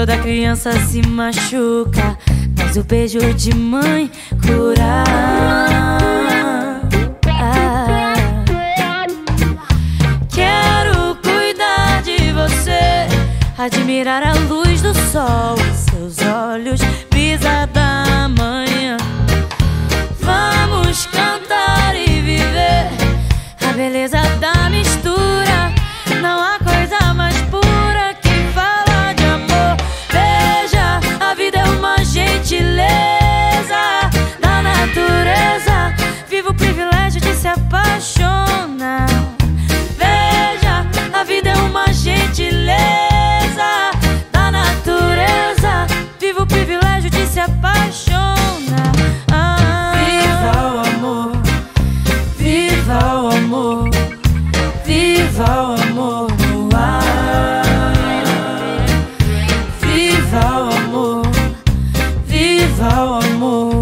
Toda criança se machuca, mas o beijo de mãe cura. Quero cuidar de você, admirar a luz do sol, viva o amor no ar. Viva o amor, viva o amor,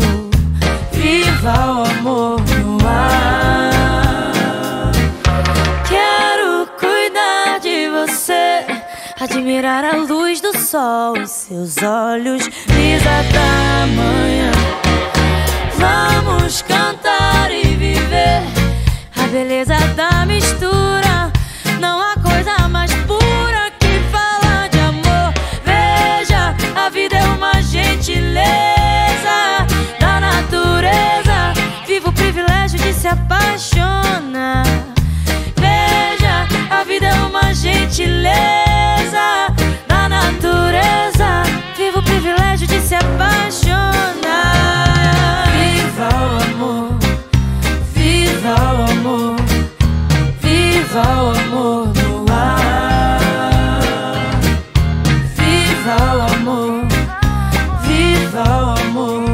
viva o amor no ar. Quero cuidar de você, admirar a luz do sol seus olhos, brisa da manhã. Vamos cantar e viver a beleza da se apaixonar. Veja, a vida é uma gentileza da natureza. Viva o privilégio de se apaixonar. Viva o amor, viva o amor, viva o amor no ar. Viva o amor, viva o amor,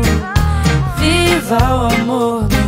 viva o amor.